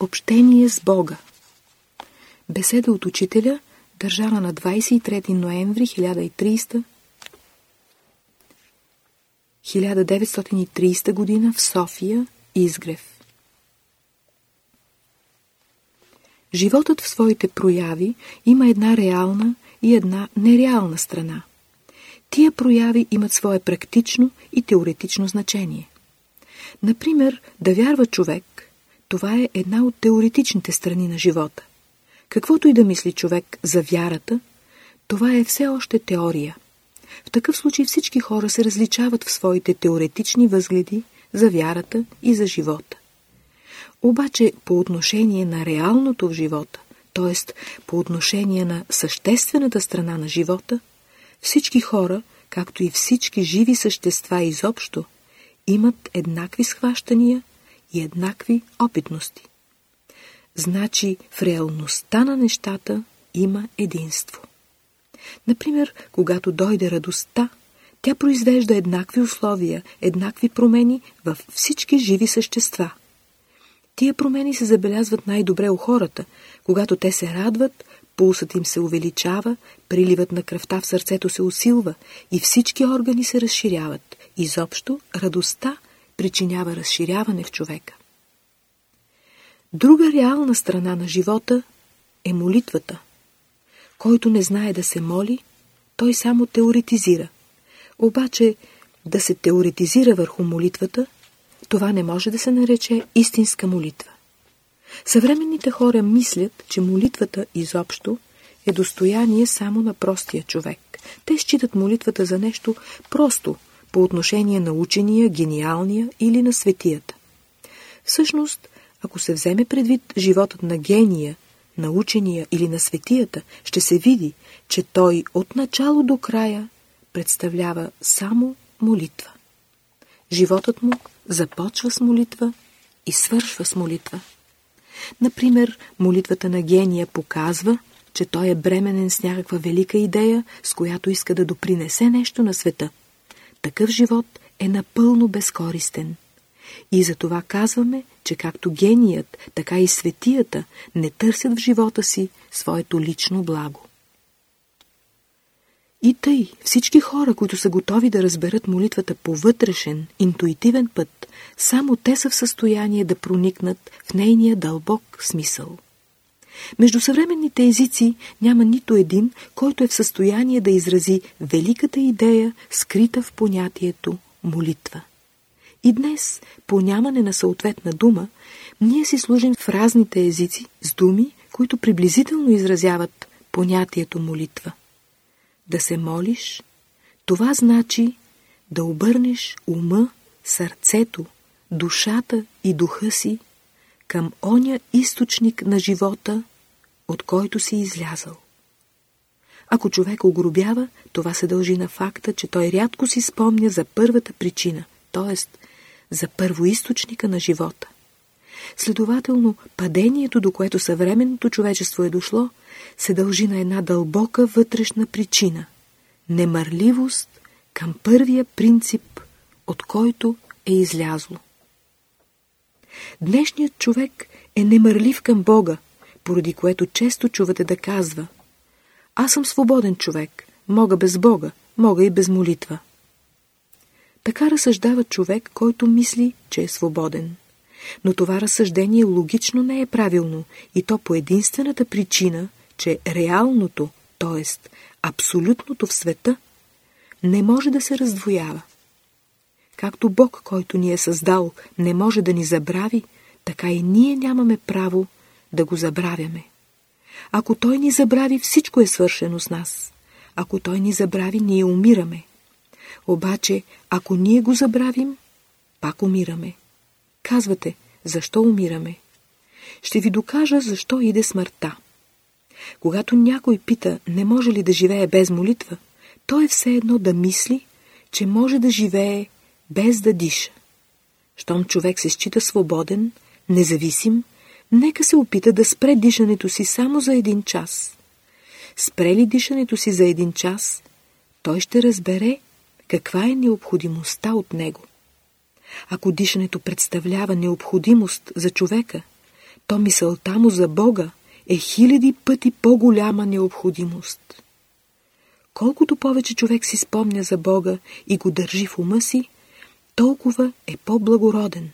Общение с Бога Беседа от учителя, държана на 23 ноември 1330 1930 година в София, Изгрев. Животът в своите прояви има една реална и една нереална страна. Тия прояви имат свое практично и теоретично значение. Например, да вярва човек, това е една от теоретичните страни на живота. Каквото и да мисли човек за вярата, това е все още теория. В такъв случай всички хора се различават в своите теоретични възгледи за вярата и за живота. Обаче по отношение на реалното в живота, т.е. по отношение на съществената страна на живота, всички хора, както и всички живи същества изобщо, имат еднакви схващания и еднакви опитности. Значи в реалността на нещата има единство. Например, когато дойде радостта, тя произвежда еднакви условия, еднакви промени във всички живи същества. Тия промени се забелязват най-добре у хората, когато те се радват, пулсът им се увеличава, приливът на кръвта в сърцето се усилва и всички органи се разширяват. Изобщо радостта причинява разширяване в човека. Друга реална страна на живота е молитвата. Който не знае да се моли, той само теоретизира. Обаче да се теоретизира върху молитвата, това не може да се нарече истинска молитва. Съвременните хора мислят, че молитвата изобщо е достояние само на простия човек. Те считат молитвата за нещо просто по отношение на учения, гениалния или на светията. Всъщност, ако се вземе предвид животът на гения, на учения или на светията, ще се види, че той от начало до края представлява само молитва. Животът му започва с молитва и свършва с молитва. Например, молитвата на гения показва, че той е бременен с някаква велика идея, с която иска да допринесе нещо на света. Такъв живот е напълно безкористен. И за това казваме, че както геният, така и светията не търсят в живота си своето лично благо. И тъй всички хора, които са готови да разберат молитвата по вътрешен, интуитивен път, само те са в състояние да проникнат в нейния дълбок смисъл. Между съвременните езици няма нито един, който е в състояние да изрази великата идея, скрита в понятието молитва. И днес, по нямане на съответна дума, ние си служим в разните езици с думи, които приблизително изразяват понятието молитва. Да се молиш, това значи да обърнеш ума, сърцето, душата и духа си към оня източник на живота, от който си излязал. Ако човек огробява, това се дължи на факта, че той рядко си спомня за първата причина, т.е. за първоисточника на живота. Следователно, падението, до което съвременното човечество е дошло, се дължи на една дълбока вътрешна причина – немърливост към първия принцип, от който е излязло. Днешният човек е немърлив към Бога, поради което често чувате да казва Аз съм свободен човек, мога без Бога, мога и без молитва. Така разсъждава човек, който мисли, че е свободен. Но това разсъждение логично не е правилно и то по единствената причина, че реалното, т.е. абсолютното в света, не може да се раздвоява. Както Бог, който ни е създал, не може да ни забрави, така и ние нямаме право да го забравяме. Ако Той ни забрави, всичко е свършено с нас. Ако Той ни забрави, ние умираме. Обаче, ако ние го забравим, пак умираме. Казвате, защо умираме? Ще ви докажа, защо иде смъртта. Когато някой пита, не може ли да живее без молитва, то е все едно да мисли, че може да живее без да диша. Щом човек се счита свободен, независим, нека се опита да спре дишането си само за един час. Спре ли дишането си за един час, той ще разбере каква е необходимостта от него. Ако дишането представлява необходимост за човека, то мисълта му за Бога е хиляди пъти по-голяма необходимост. Колкото повече човек си спомня за Бога и го държи в ума си, толкова е по-благороден.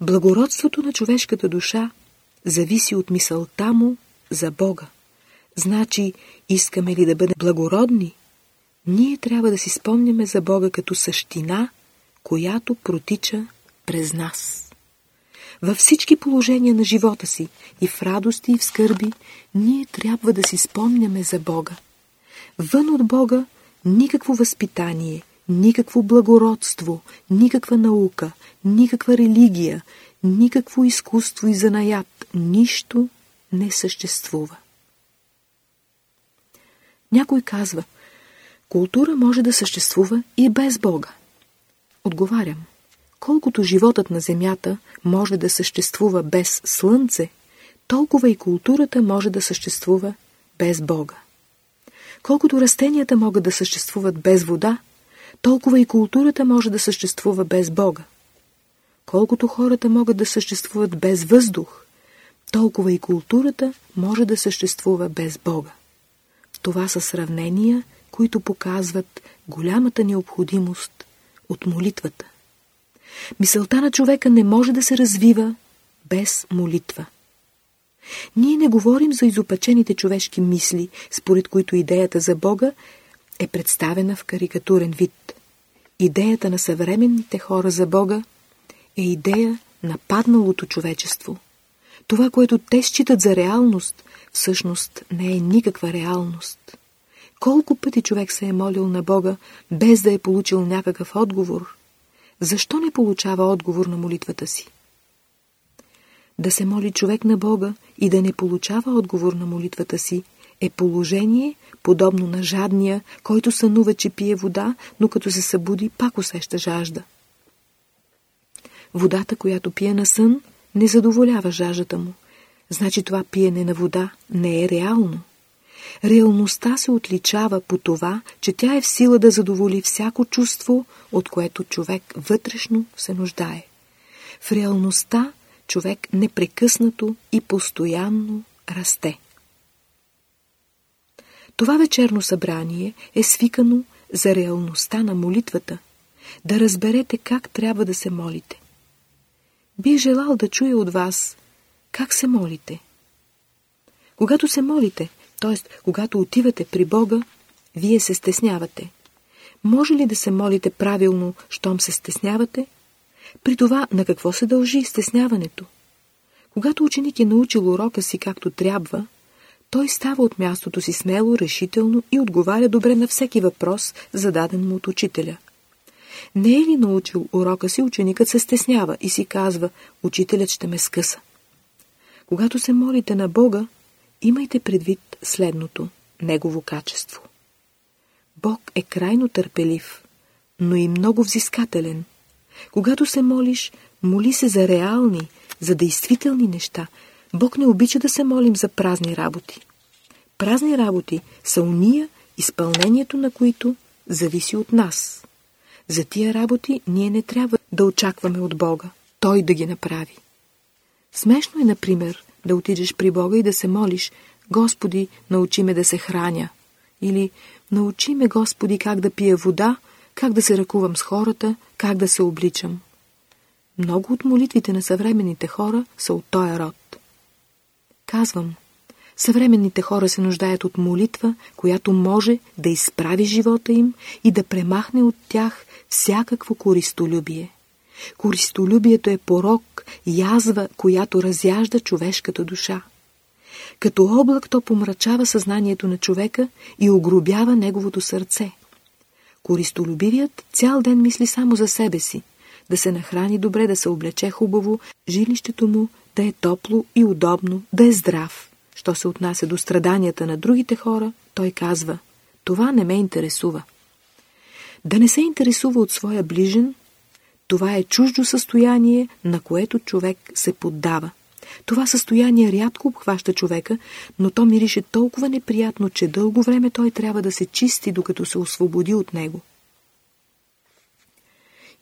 Благородството на човешката душа зависи от мисълта му за Бога. Значи, искаме ли да бъдем благородни, ние трябва да си спомняме за Бога като същина, която протича през нас. Във всички положения на живота си, и в радости, и в скърби, ние трябва да си спомняме за Бога. Вън от Бога никакво възпитание, никакво благородство, никаква наука, никаква религия, никакво изкуство и занаят, нищо не съществува. Някой казва, култура може да съществува и без Бога. Отговарям, колкото животът на Земята може да съществува без Слънце, толкова и културата може да съществува без Бога. Колкото растенията могат да съществуват без вода, толкова и културата може да съществува без Бога. Колкото хората могат да съществуват без въздух, толкова и културата може да съществува без Бога. Това са сравнения, които показват голямата необходимост от молитвата. Мисълта на човека не може да се развива без молитва. Ние не говорим за изопачените човешки мисли, според които идеята за Бога е представена в карикатурен вид. Идеята на съвременните хора за Бога е идея на падналото човечество. Това, което те считат за реалност, всъщност не е никаква реалност. Колко пъти човек се е молил на Бога, без да е получил някакъв отговор? Защо не получава отговор на молитвата си? Да се моли човек на Бога и да не получава отговор на молитвата си е положение, подобно на жадния, който сънува, че пие вода, но като се събуди, пак усеща жажда. Водата, която пие на сън, не задоволява жаждата му. Значи това пиене на вода не е реално. Реалността се отличава по това, че тя е в сила да задоволи всяко чувство, от което човек вътрешно се нуждае. В реалността човек непрекъснато и постоянно расте. Това вечерно събрание е свикано за реалността на молитвата, да разберете как трябва да се молите. Бих желал да чуя от вас как се молите. Когато се молите, т.е. когато отивате при Бога, вие се стеснявате. Може ли да се молите правилно, щом се стеснявате? При това на какво се дължи стесняването? Когато ученик е научил урока си както трябва, той става от мястото си смело, решително и отговаря добре на всеки въпрос, зададен му от учителя. Не е ли научил урока си, ученикът се стеснява и си казва, учителят ще ме скъса. Когато се молите на Бога, имайте предвид следното – Негово качество. Бог е крайно търпелив, но и много взискателен. Когато се молиш, моли се за реални, за действителни неща. Бог не обича да се молим за празни работи. Празни работи са уния, изпълнението на които зависи от нас. За тия работи ние не трябва да очакваме от Бога. Той да ги направи. Смешно е, например, да отидеш при Бога и да се молиш Господи, научи ме да се храня. Или научи ме, Господи, как да пия вода, как да се ръкувам с хората, как да се обличам. Много от молитвите на съвременните хора са от този род. Казвам, съвременните хора се нуждаят от молитва, която може да изправи живота им и да премахне от тях всякакво користолюбие. Користолюбието е порок, язва, която разяжда човешката душа. Като облак то помрачава съзнанието на човека и огробява неговото сърце. Користолюбивият цял ден мисли само за себе си, да се нахрани добре, да се облече хубаво, жилището му да е топло и удобно, да е здрав. Що се отнася до страданията на другите хора, той казва, това не ме интересува. Да не се интересува от своя ближен, това е чуждо състояние, на което човек се поддава. Това състояние рядко обхваща човека, но то мирише толкова неприятно, че дълго време той трябва да се чисти, докато се освободи от него.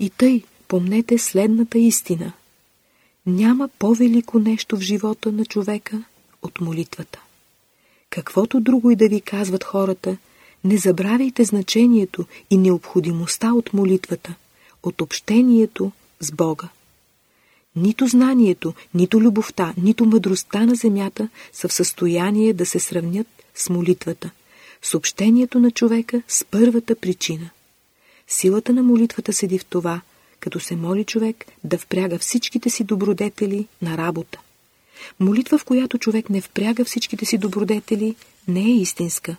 И тъй, помнете следната истина. Няма по-велико нещо в живота на човека от молитвата. Каквото друго и да ви казват хората, не забравяйте значението и необходимостта от молитвата, от общението с Бога. Нито знанието, нито любовта, нито мъдростта на земята са в състояние да се сравнят с молитвата, с общението на човека с първата причина. Силата на молитвата седи в това, като се моли човек да впряга всичките си добродетели на работа. Молитва, в която човек не впряга всичките си добродетели, не е истинска.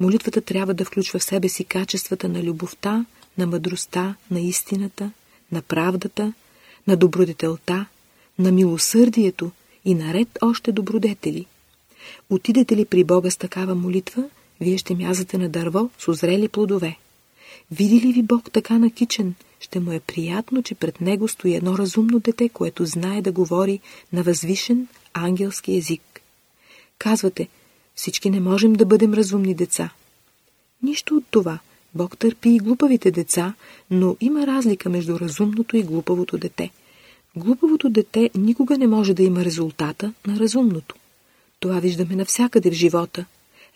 Молитвата трябва да включва в себе си качествата на любовта, на мъдростта, на истината, на правдата, на добродетелта, на милосърдието и наред още добродетели. Отидете ли при Бога с такава молитва, вие ще мязате на дърво с озрели плодове. Види ли ви Бог така накичен, ще му е приятно, че пред него стои едно разумно дете, което знае да говори на възвишен ангелски език. Казвате, всички не можем да бъдем разумни деца. Нищо от това. Бог търпи и глупавите деца, но има разлика между разумното и глупавото дете. Глупавото дете никога не може да има резултата на разумното. Това виждаме навсякъде в живота.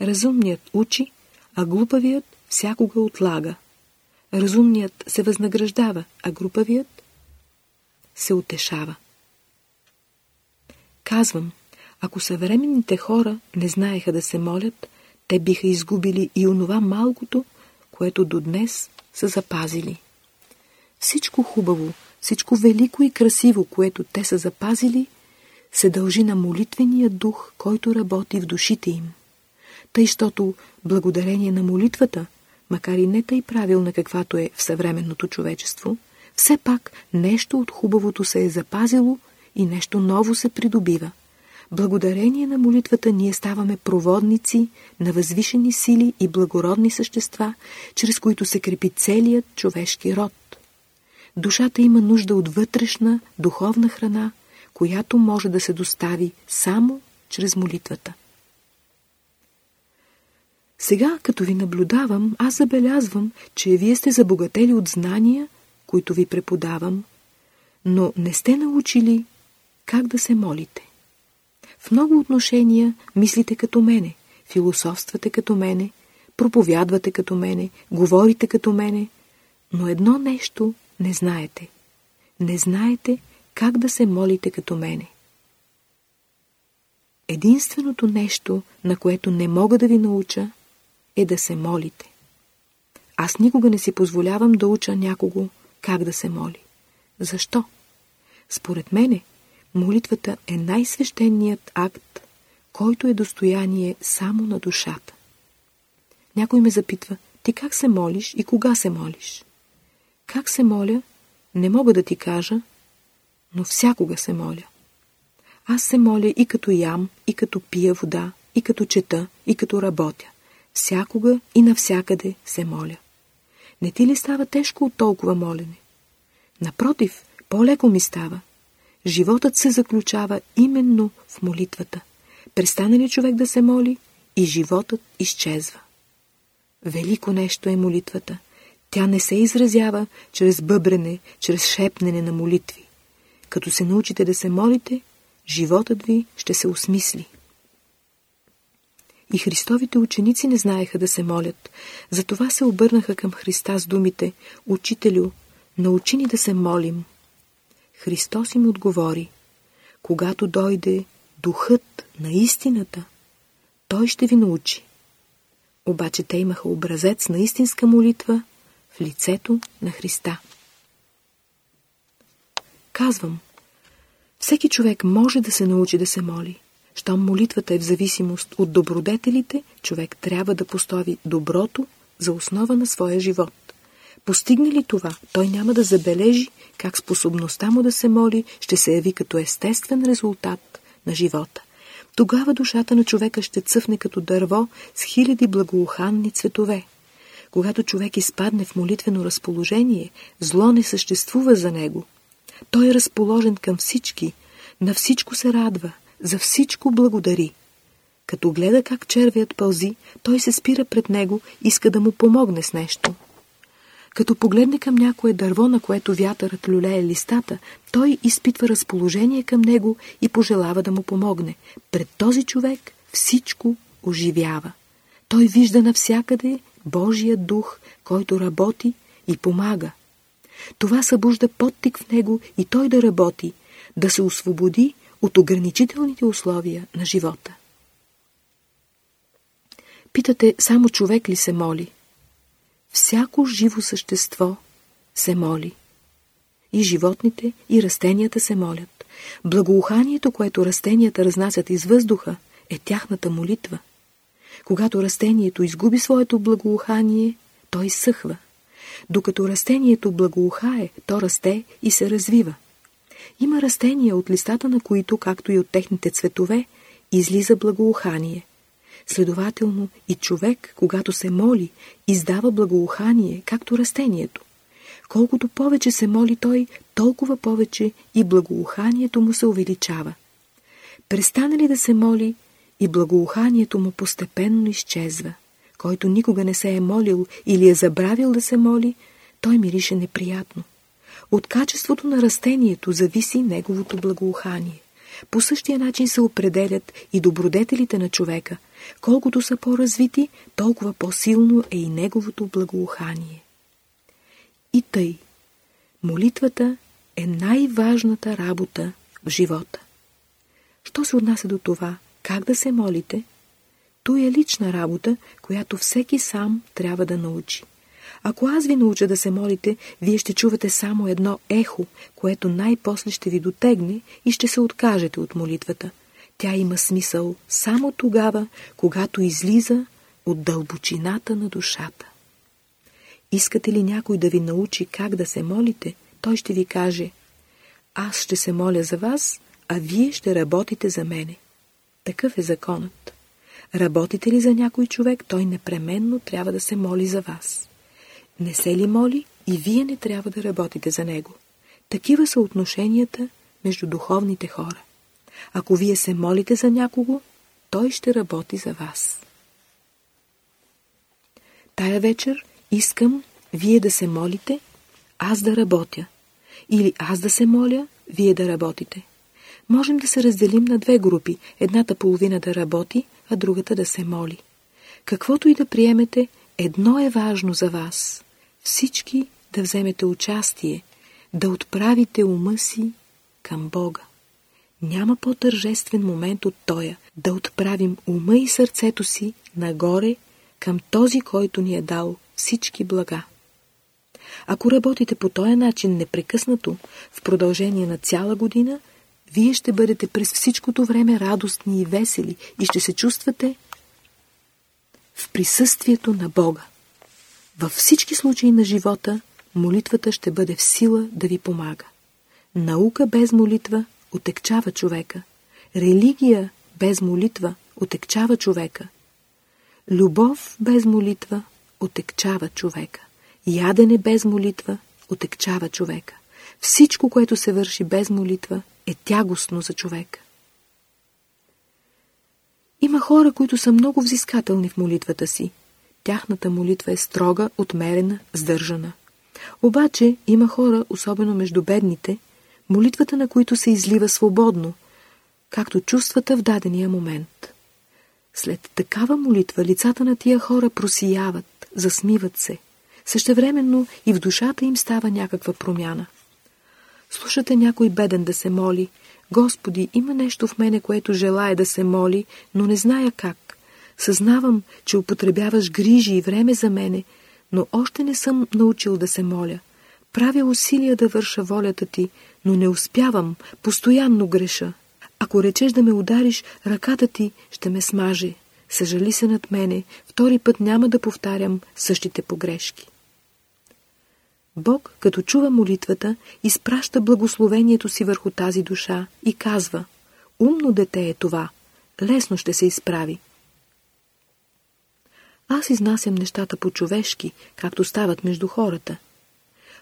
Разумният учи, а глупавият всякога отлага. Разумният се възнаграждава, а групавият се утешава. Казвам, ако съвременните хора не знаеха да се молят, те биха изгубили и онова малкото, което до днес са запазили. Всичко хубаво, всичко велико и красиво, което те са запазили, се дължи на молитвения дух, който работи в душите им. Тъй, щото благодарение на молитвата макар и не тъй правилна каквато е в съвременното човечество, все пак нещо от хубавото се е запазило и нещо ново се придобива. Благодарение на молитвата ние ставаме проводници на възвишени сили и благородни същества, чрез които се крепи целият човешки род. Душата има нужда от вътрешна, духовна храна, която може да се достави само чрез молитвата. Сега, като ви наблюдавам, аз забелязвам, че вие сте забогатели от знания, които ви преподавам, но не сте научили как да се молите. В много отношения мислите като мене, философствате като мене, проповядвате като мене, говорите като мене, но едно нещо не знаете. Не знаете как да се молите като мене. Единственото нещо, на което не мога да ви науча, е да се молите. Аз никога не си позволявам да уча някого как да се моли. Защо? Според мене, молитвата е най-свещеният акт, който е достояние само на душата. Някой ме запитва, ти как се молиш и кога се молиш? Как се моля, не мога да ти кажа, но всякога се моля. Аз се моля и като ям, и като пия вода, и като чета, и като работя всякога и навсякъде се моля. Не ти ли става тежко от толкова молене? Напротив, по-леко ми става. Животът се заключава именно в молитвата. Престане ли човек да се моли, и животът изчезва. Велико нещо е молитвата. Тя не се изразява чрез бъбрене, чрез шепнене на молитви. Като се научите да се молите, животът ви ще се осмисли. И Христовите ученици не знаеха да се молят. Затова се обърнаха към Христа с думите «Учителю, научи ни да се молим». Христос им отговори «Когато дойде духът на истината, той ще ви научи». Обаче те имаха образец на истинска молитва в лицето на Христа. Казвам, всеки човек може да се научи да се моли. Щом молитвата е в зависимост от добродетелите, човек трябва да постави доброто за основа на своя живот. Постигне ли това, той няма да забележи как способността му да се моли ще се яви като естествен резултат на живота. Тогава душата на човека ще цъфне като дърво с хиляди благоуханни цветове. Когато човек изпадне в молитвено разположение, зло не съществува за него. Той е разположен към всички, на всичко се радва – за всичко благодари. Като гледа как червият пълзи, той се спира пред него, иска да му помогне с нещо. Като погледне към някое дърво, на което вятърът люлее листата, той изпитва разположение към него и пожелава да му помогне. Пред този човек всичко оживява. Той вижда навсякъде Божия дух, който работи и помага. Това събужда подтик в него и той да работи, да се освободи от ограничителните условия на живота. Питате, само човек ли се моли? Всяко живо същество се моли. И животните, и растенията се молят. Благоуханието, което растенията разнасят из въздуха, е тяхната молитва. Когато растението изгуби своето благоухание, той съхва. Докато растението благоухае, то расте и се развива. Има растения, от листата на които, както и от техните цветове, излиза благоухание. Следователно и човек, когато се моли, издава благоухание, както растението. Колкото повече се моли той, толкова повече и благоуханието му се увеличава. Престане ли да се моли, и благоуханието му постепенно изчезва. Който никога не се е молил или е забравил да се моли, той мирише неприятно. От качеството на растението зависи неговото благоухание. По същия начин се определят и добродетелите на човека. Колкото са по-развити, толкова по-силно е и неговото благоухание. И тъй, молитвата е най-важната работа в живота. Що се отнася до това, как да се молите? То е лична работа, която всеки сам трябва да научи. Ако аз ви науча да се молите, вие ще чувате само едно ехо, което най-после ще ви дотегне и ще се откажете от молитвата. Тя има смисъл само тогава, когато излиза от дълбочината на душата. Искате ли някой да ви научи как да се молите, той ще ви каже Аз ще се моля за вас, а вие ще работите за мене. Такъв е законът. Работите ли за някой човек, той непременно трябва да се моли за вас. Не се ли моли, и вие не трябва да работите за него. Такива са отношенията между духовните хора. Ако вие се молите за някого, той ще работи за вас. Тая вечер искам вие да се молите, аз да работя. Или аз да се моля, вие да работите можем да се разделим на две групи. Едната половина да работи, а другата да се моли. Каквото и да приемете, едно е важно за вас. Всички да вземете участие, да отправите ума си към Бога. Няма по-тържествен момент от тоя да отправим ума и сърцето си нагоре към този, който ни е дал всички блага. Ако работите по този начин непрекъснато, в продължение на цяла година, вие ще бъдете през всичкото време радостни и весели и ще се чувствате в присъствието на Бога. Във всички случаи на живота молитвата ще бъде в сила да ви помага. Наука без молитва отекчава човека. Религия без молитва отекчава човека. Любов без молитва отекчава човека. Ядене без молитва отекчава човека. Всичко, което се върши без молитва, е тягостно за човека. Има хора, които са много взискателни в молитвата си. Тяхната молитва е строга, отмерена, сдържана. Обаче има хора, особено между бедните, молитвата на които се излива свободно, както чувствата в дадения момент. След такава молитва лицата на тия хора просияват, засмиват се. Същевременно и в душата им става някаква промяна. Слушате някой беден да се моли. Господи, има нещо в мене, което желая да се моли, но не зная как. Съзнавам, че употребяваш грижи и време за мене, но още не съм научил да се моля. Правя усилия да върша волята ти, но не успявам, постоянно греша. Ако речеш да ме удариш, ръката ти ще ме смаже. Съжали се над мене, втори път няма да повтарям същите погрешки. Бог, като чува молитвата, изпраща благословението си върху тази душа и казва «Умно дете е това, лесно ще се изправи». Аз изнасям нещата по-човешки, както стават между хората.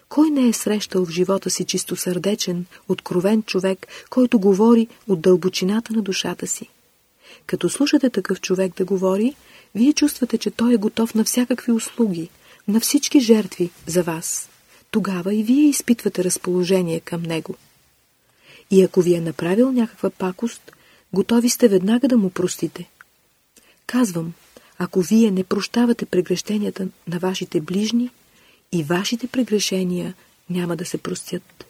Кой не е срещал в живота си чистосърдечен, откровен човек, който говори от дълбочината на душата си? Като слушате такъв човек да говори, вие чувствате, че той е готов на всякакви услуги – на всички жертви за вас, тогава и вие изпитвате разположение към него. И ако ви е направил някаква пакост, готови сте веднага да му простите. Казвам, ако вие не прощавате прегрешенията на вашите ближни, и вашите прегрешения няма да се простят.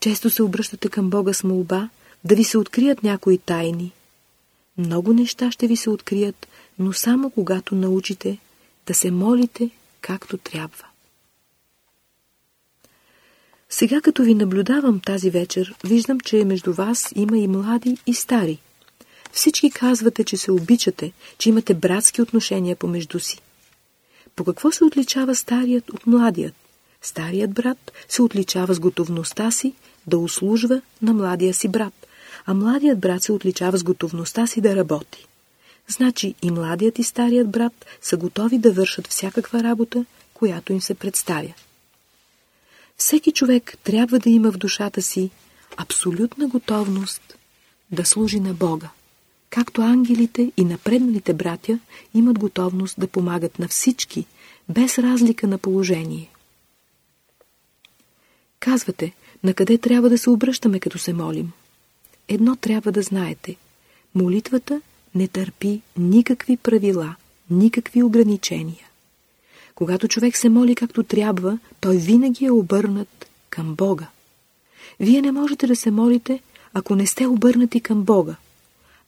Често се обръщате към Бога с молба да ви се открият някои тайни. Много неща ще ви се открият, но само когато научите да се молите както трябва. Сега като ви наблюдавам тази вечер, виждам, че между вас има и млади, и стари. Всички казвате, че се обичате, че имате братски отношения помежду си. По какво се отличава старият от младият? Старият брат се отличава с готовността си да услужва на младия си брат, а младият брат се отличава с готовността си да работи. Значи и младият и старият брат са готови да вършат всякаква работа, която им се представя. Всеки човек трябва да има в душата си абсолютна готовност да служи на Бога. Както ангелите и напредналите братя имат готовност да помагат на всички, без разлика на положение. Казвате, на къде трябва да се обръщаме, като се молим? Едно трябва да знаете. Молитвата не търпи никакви правила, никакви ограничения. Когато човек се моли както трябва, той винаги е обърнат към Бога. Вие не можете да се молите, ако не сте обърнати към Бога.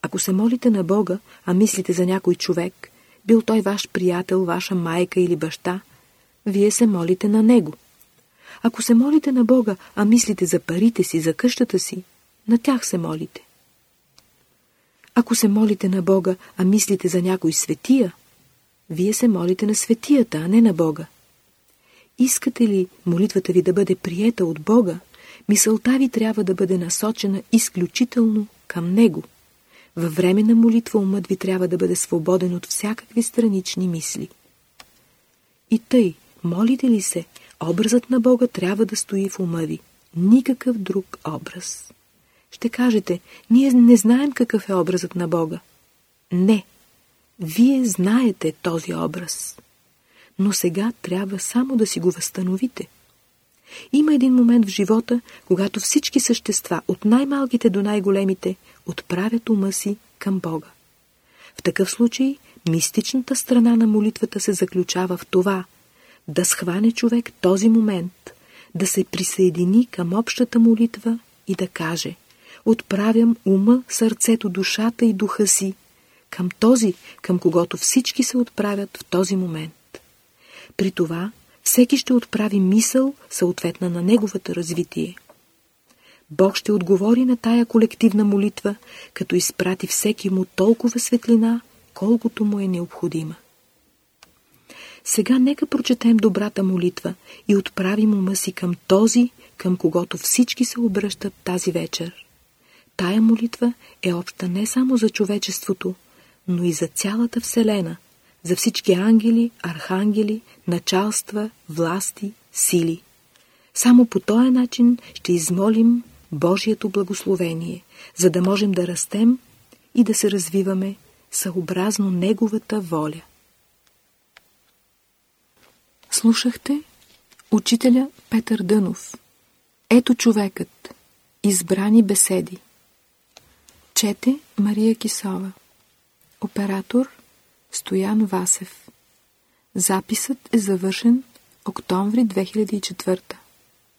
Ако се молите на Бога, а мислите за някой човек, бил той ваш приятел, ваша майка или баща, вие се молите на Него. Ако се молите на Бога, а мислите за парите си, за къщата си, на тях се молите. Ако се молите на Бога, а мислите за някой светия, вие се молите на светията, а не на Бога. Искате ли молитвата ви да бъде приета от Бога, мисълта ви трябва да бъде насочена изключително към Него. Във време на молитва умът ви трябва да бъде свободен от всякакви странични мисли. И тъй, молите ли се, образът на Бога трябва да стои в ума ви. Никакъв друг образ. Ще кажете, ние не знаем какъв е образът на Бога. Не, вие знаете този образ. Но сега трябва само да си го възстановите. Има един момент в живота, когато всички същества, от най-малките до най-големите, отправят ума си към Бога. В такъв случай мистичната страна на молитвата се заключава в това да схване човек този момент, да се присъедини към общата молитва и да каже «Отправям ума, сърцето, душата и духа си към този, към когото всички се отправят в този момент. При това всеки ще отправи мисъл, съответна на неговата развитие. Бог ще отговори на тая колективна молитва, като изпрати всеки му толкова светлина, колкото му е необходима. Сега нека прочетем добрата молитва и отправим ума си към този, към когото всички се обръщат тази вечер. Тая молитва е обща не само за човечеството, но и за цялата Вселена, за всички ангели, архангели, началства, власти, сили. Само по този начин ще измолим Божието благословение, за да можем да растем и да се развиваме съобразно Неговата воля. Слушахте учителя Петър Дънов. Ето човекът. Избрани беседи. Чете Мария Кисова. Оператор Стоян Васев. Записът е завършен октомври 2004